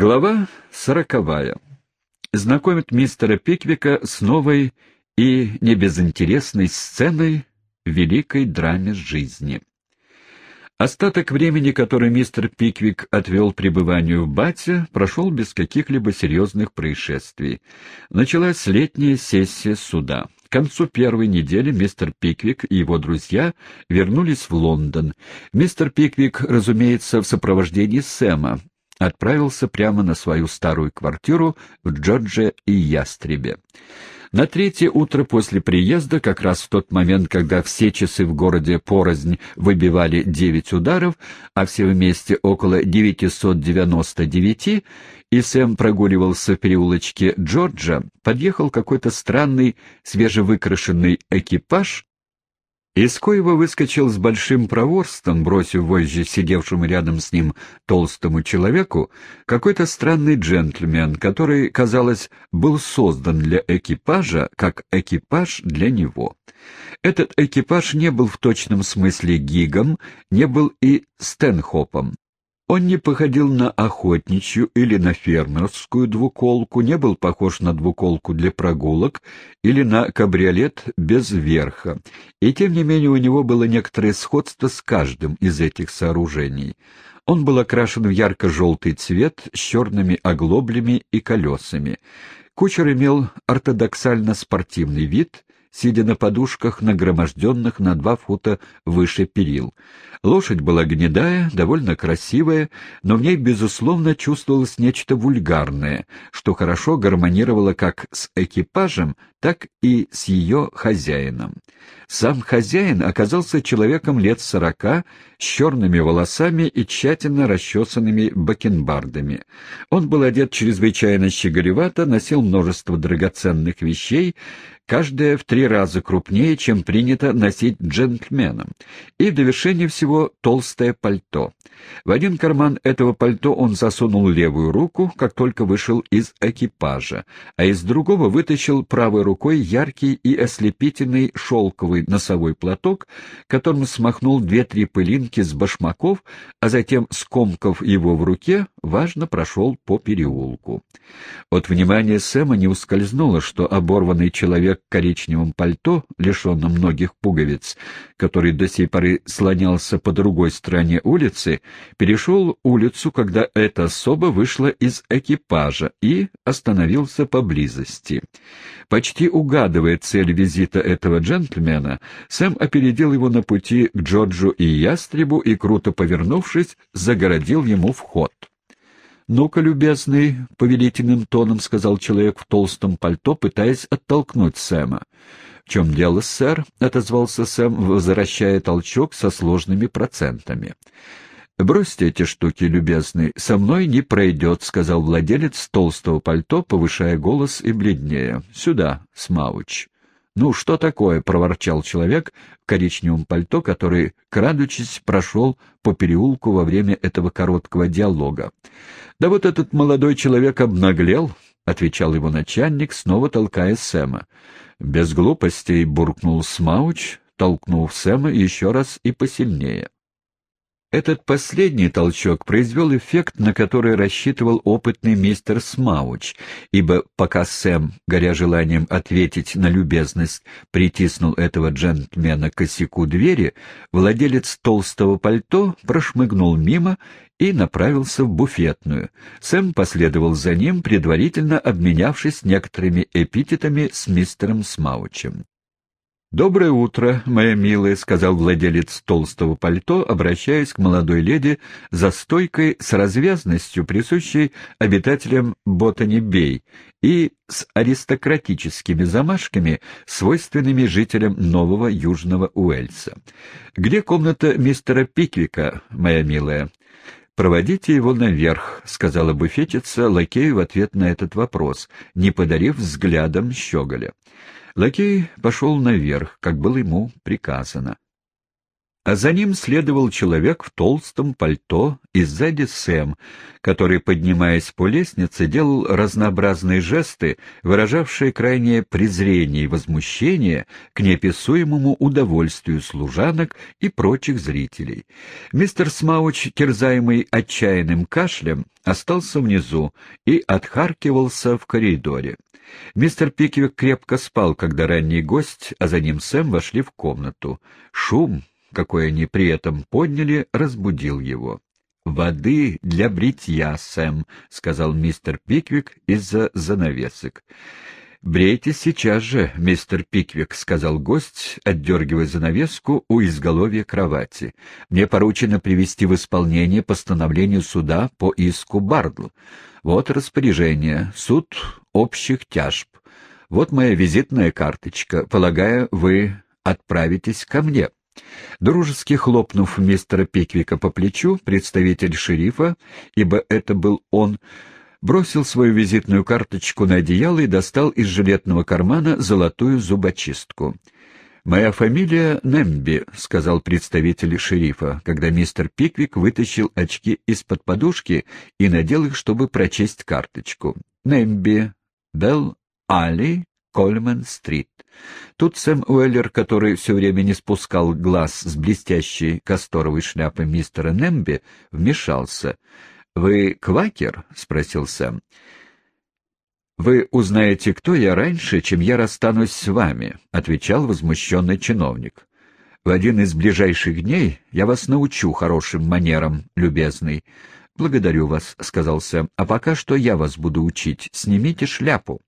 Глава сороковая. Знакомит мистера Пиквика с новой и небезынтересной сценой в великой драме жизни. Остаток времени, который мистер Пиквик отвел пребыванию в Бате, прошел без каких-либо серьезных происшествий. Началась летняя сессия суда. К концу первой недели мистер Пиквик и его друзья вернулись в Лондон. Мистер Пиквик, разумеется, в сопровождении Сэма, отправился прямо на свою старую квартиру в Джордже и Ястребе. На третье утро после приезда, как раз в тот момент, когда все часы в городе порознь выбивали девять ударов, а все вместе около 999, и Сэм прогуливался в переулочке Джорджа, подъехал какой-то странный свежевыкрашенный экипаж из коего выскочил с большим проворством, бросив вожжи сидевшему рядом с ним толстому человеку, какой-то странный джентльмен, который, казалось, был создан для экипажа, как экипаж для него. Этот экипаж не был в точном смысле гигом, не был и стенхопом. Он не походил на охотничью или на фермерскую двуколку, не был похож на двуколку для прогулок или на кабриолет без верха, и тем не менее у него было некоторое сходство с каждым из этих сооружений. Он был окрашен в ярко-желтый цвет с черными оглоблями и колесами. Кучер имел ортодоксально спортивный вид — сидя на подушках, нагроможденных на два фута выше перил. Лошадь была гнедая, довольно красивая, но в ней, безусловно, чувствовалось нечто вульгарное, что хорошо гармонировало как с экипажем, так и с ее хозяином. Сам хозяин оказался человеком лет сорока, с черными волосами и тщательно расчесанными бакенбардами. Он был одет чрезвычайно щеголевато, носил множество драгоценных вещей, каждая в три раза крупнее, чем принято носить джентльменам, и в довершение всего толстое пальто. В один карман этого пальто он засунул левую руку, как только вышел из экипажа, а из другого вытащил правой рукой яркий и ослепительный шелковый носовой платок, которым смахнул две-три пылинки с башмаков, а затем, скомкав его в руке, важно прошел по переулку. От внимания Сэма не ускользнуло, что оборванный человек в коричневом пальто, лишенном многих пуговиц, который до сей поры слонялся по другой стороне улицы, перешел улицу, когда эта особа вышла из экипажа и остановился поблизости. Почти угадывая цель визита этого джентльмена, Сэм опередил его на пути к Джорджу и Ястребу и, круто повернувшись, загородил ему вход. «Ну-ка, любезный», — повелительным тоном сказал человек в толстом пальто, пытаясь оттолкнуть Сэма. «В чем дело, сэр?» — отозвался Сэм, возвращая толчок со сложными процентами. «Бросьте эти штуки, любезный, со мной не пройдет», — сказал владелец толстого пальто, повышая голос и бледнее. «Сюда, Смауч». «Ну, что такое?» — проворчал человек в коричневом пальто, который, крадучись, прошел по переулку во время этого короткого диалога. «Да вот этот молодой человек обнаглел», — отвечал его начальник, снова толкая Сэма. «Без глупостей», — буркнул Смауч, толкнув Сэма еще раз и посильнее. Этот последний толчок произвел эффект, на который рассчитывал опытный мистер Смауч, ибо пока Сэм, горя желанием ответить на любезность, притиснул этого джентльмена к косяку двери, владелец толстого пальто прошмыгнул мимо и направился в буфетную. Сэм последовал за ним, предварительно обменявшись некоторыми эпитетами с мистером Смаучем. «Доброе утро, моя милая», — сказал владелец толстого пальто, обращаясь к молодой леди за стойкой с развязностью, присущей обитателям Ботани-Бей, и с аристократическими замашками, свойственными жителям Нового Южного Уэльса. «Где комната мистера Пиквика, моя милая?» «Проводите его наверх», — сказала буфетица лакею в ответ на этот вопрос, не подарив взглядом щеголя. Лакей пошел наверх, как было ему приказано. А за ним следовал человек в толстом пальто и сзади Сэм, который, поднимаясь по лестнице, делал разнообразные жесты, выражавшие крайнее презрение и возмущение к неописуемому удовольствию служанок и прочих зрителей. Мистер Смауч, терзаемый отчаянным кашлем, остался внизу и отхаркивался в коридоре. Мистер Пиквик крепко спал, когда ранний гость, а за ним Сэм, вошли в комнату. Шум, какой они при этом подняли, разбудил его. «Воды для бритья, Сэм», — сказал мистер Пиквик из-за занавесок. «Брейтесь сейчас же, мистер Пиквик», — сказал гость, отдергивая занавеску у изголовья кровати. «Мне поручено привести в исполнение постановление суда по иску Бардл. Вот распоряжение. Суд общих тяжб. Вот моя визитная карточка. Полагаю, вы отправитесь ко мне». Дружески хлопнув мистера Пиквика по плечу, представитель шерифа, ибо это был он, бросил свою визитную карточку на одеяло и достал из жилетного кармана золотую зубочистку. «Моя фамилия Немби», — сказал представитель шерифа, когда мистер Пиквик вытащил очки из-под подушки и надел их, чтобы прочесть карточку. «Немби, Белл Али, Кольман-стрит. Тут Сэм Уэллер, который все время не спускал глаз с блестящей касторовой шляпы мистера Немби, вмешался. «Вы квакер?» — спросил Сэм. «Вы узнаете, кто я раньше, чем я расстанусь с вами», — отвечал возмущенный чиновник. «В один из ближайших дней я вас научу хорошим манерам, любезный». «Благодарю вас», — сказал Сэм. «А пока что я вас буду учить. Снимите шляпу».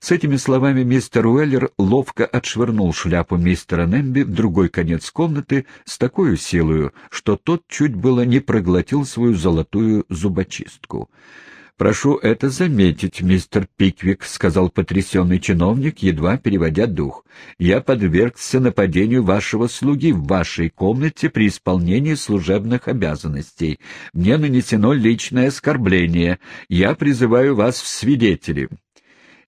С этими словами мистер Уэллер ловко отшвырнул шляпу мистера Немби в другой конец комнаты с такой силою, что тот чуть было не проглотил свою золотую зубочистку. «Прошу это заметить, мистер Пиквик», — сказал потрясенный чиновник, едва переводя дух. «Я подвергся нападению вашего слуги в вашей комнате при исполнении служебных обязанностей. Мне нанесено личное оскорбление. Я призываю вас в свидетели».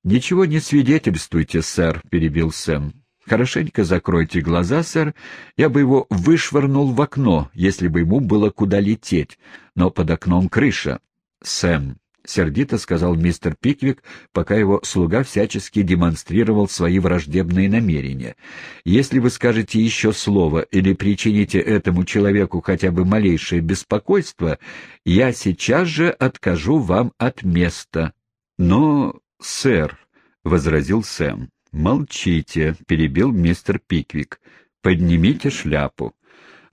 «Ничего не свидетельствуйте, сэр», — перебил Сэм. «Хорошенько закройте глаза, сэр. Я бы его вышвырнул в окно, если бы ему было куда лететь, но под окном крыша». «Сэм», — сердито сказал мистер Пиквик, пока его слуга всячески демонстрировал свои враждебные намерения. «Если вы скажете еще слово или причините этому человеку хотя бы малейшее беспокойство, я сейчас же откажу вам от места». «Но сэр», — возразил Сэм. «Молчите», — перебил мистер Пиквик. «Поднимите шляпу».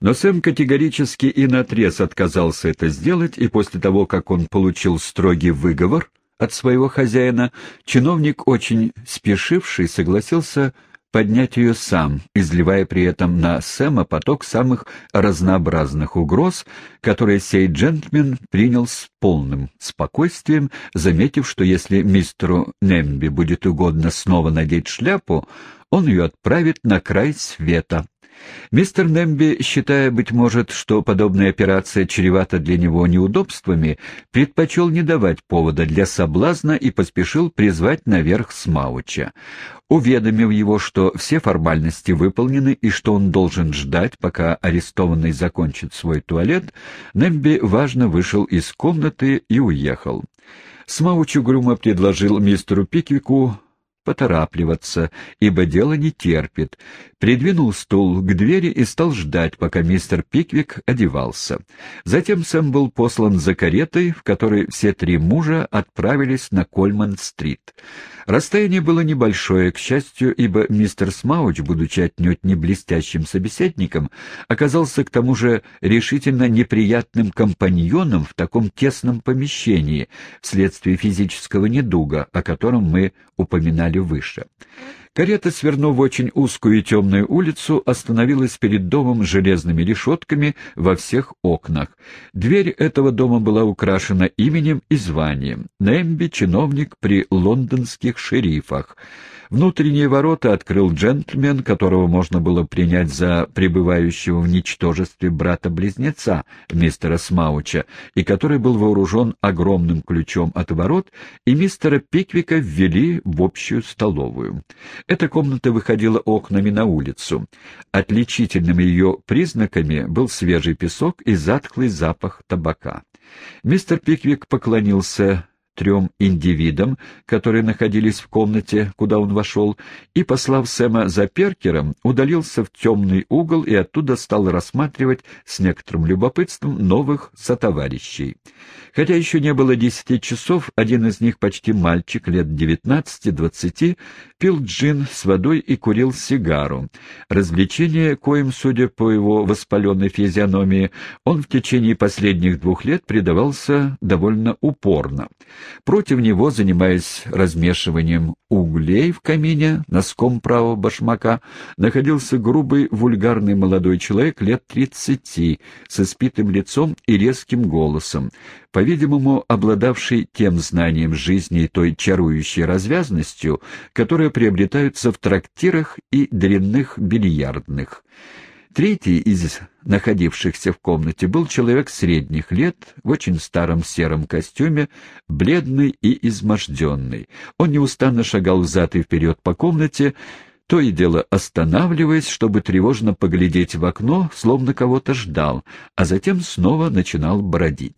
Но Сэм категорически и наотрез отказался это сделать, и после того, как он получил строгий выговор от своего хозяина, чиновник, очень спешивший, согласился поднять ее сам, изливая при этом на Сэма поток самых разнообразных угроз, которые сей джентльмен принял с полным спокойствием, заметив, что если мистеру Немби будет угодно снова надеть шляпу, он ее отправит на край света. Мистер Немби, считая, быть может, что подобная операция чревата для него неудобствами, предпочел не давать повода для соблазна и поспешил призвать наверх Смауча. Уведомив его, что все формальности выполнены и что он должен ждать, пока арестованный закончит свой туалет, Немби важно вышел из комнаты и уехал. Смауч угрюмо предложил мистеру Пиквику поторапливаться, ибо дело не терпит, придвинул стул к двери и стал ждать, пока мистер Пиквик одевался. Затем Сэм был послан за каретой, в которой все три мужа отправились на Кольман-стрит. Расстояние было небольшое, к счастью, ибо мистер Смауч, будучи отнюдь не блестящим собеседником, оказался к тому же решительно неприятным компаньоном в таком тесном помещении вследствие физического недуга, о котором мы упоминали выше. Карета, свернув в очень узкую и темную улицу, остановилась перед домом с железными решетками во всех окнах. Дверь этого дома была украшена именем и званием. Немби — чиновник при лондонских шерифах. Внутренние ворота открыл джентльмен, которого можно было принять за пребывающего в ничтожестве брата-близнеца мистера Смауча, и который был вооружен огромным ключом от ворот, и мистера Пиквика ввели в общую столовую. Эта комната выходила окнами на улицу. Отличительными ее признаками был свежий песок и затхлый запах табака. Мистер Пиквик поклонился трем индивидам, которые находились в комнате, куда он вошел, и, послав Сэма за Перкером, удалился в темный угол и оттуда стал рассматривать с некоторым любопытством новых сотоварищей. Хотя еще не было десяти часов, один из них, почти мальчик, лет девятнадцати-двадцати, пил джин с водой и курил сигару. Развлечение, коим, судя по его воспаленной физиономии, он в течение последних двух лет предавался довольно упорно. Против него, занимаясь размешиванием углей в камине носком правого башмака, находился грубый вульгарный молодой человек лет тридцати, с испитым лицом и резким голосом, по-видимому, обладавший тем знанием жизни и той чарующей развязностью, которая приобретаются в трактирах и дрянных бильярдных. Третий из находившихся в комнате был человек средних лет, в очень старом сером костюме, бледный и изможденный. Он неустанно шагал взад и вперед по комнате, то и дело останавливаясь, чтобы тревожно поглядеть в окно, словно кого-то ждал, а затем снова начинал бродить.